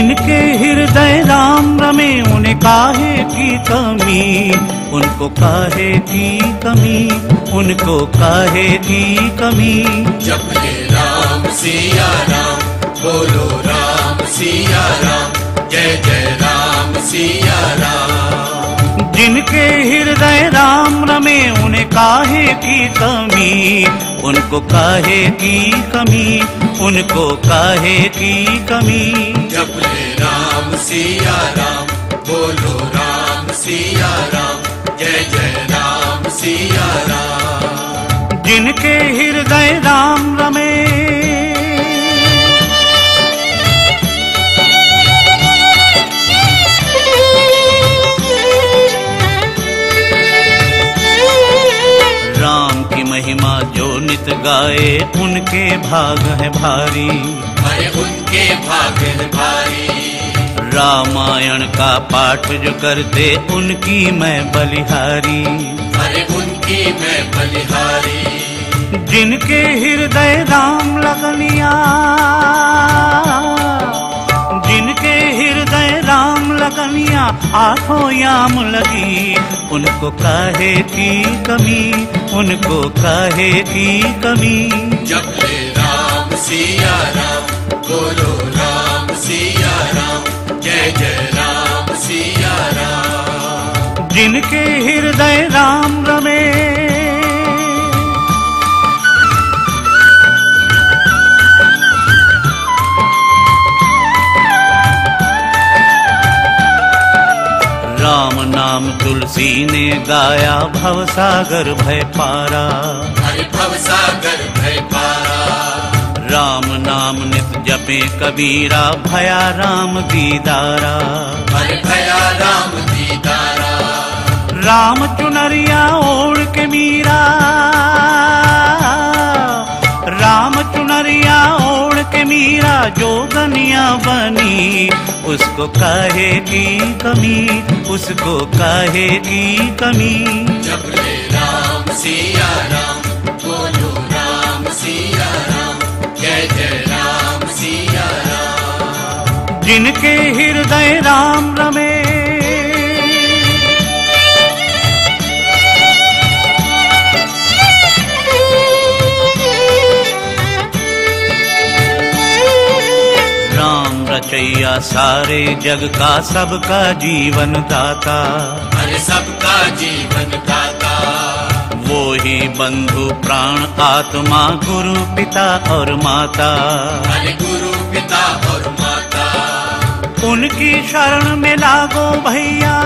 जिनके हृदय राम रमे, उन्हें काहे की कमी? उनको काहे की कमी? उनको काहे की कमी? जब ले राम सिया राम, बोलो राम सिया राम, जय जय राम सिया काहे की कमी? उनको काहे की कमी? उनको काहे की कमी? जब ले राम सिया राम बोलो राम सिया राम जय जय राम सिया राम। जिनके हृदय राम गाए उनके भाग है भारी। अरे उनके भाग है भारी। रामायण का पाठ जो करते उनकी मैं बलिहारी। अरे उनकी मैं बलिहारी। जिनके हृदय राम लगनिया आठों याम लगी उनको काहे की कमी उनको काहे की कमी। जब ले राम सिया राम बोलो राम सिया राम जय जय राम सिया राम। जिनके हृदय राम रमे राम नाम तुलसी ने गाया भवसागर भय पारा। हरि भव सागर भय पारा। राम नाम नित जपे कबीरा भया राम दीदारा हरि भया राम दीदारा राम चुनरिया ओढ़ के मीरा। के मीरा जो गनिया बनी उसको काहे की कमी? उसको काहे की कमी? जप ले राम सिया राम बोलो राम सिया राम जय जय राम सिया राम। जिनके हृदय राम रमे रचैया सारे जग का सबका जीवन दाता। हरि सबका जीवन दाता। वो ही बंधु प्राण आत्मा गुरु पिता और माता। हरि गुरु पिता और माता। उनकी शरण में लागो भैया।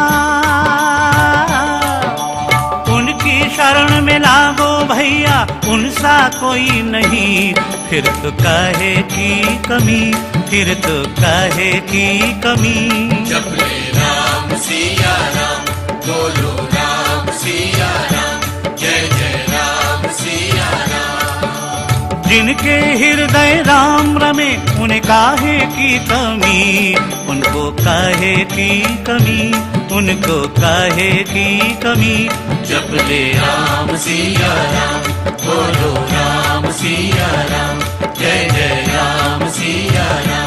उनकी शरण में लागो भैया। उनसा कोई नहीं फिर तो काहे की कमी। फिर तो काहे की कमी? जप ले राम सिया राम बोलो राम सिया राम जय जय राम सिया राम। जिनके हृदय राम रमे उन्हें काहे की कमी? उनको काहे की कमी? उनको काहे की कमी? जप ले राम सिया राम बोलो राम सिया राम जय जय राम। श्रीयां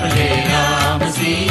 प्रदेयां श्री